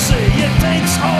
see. It takes all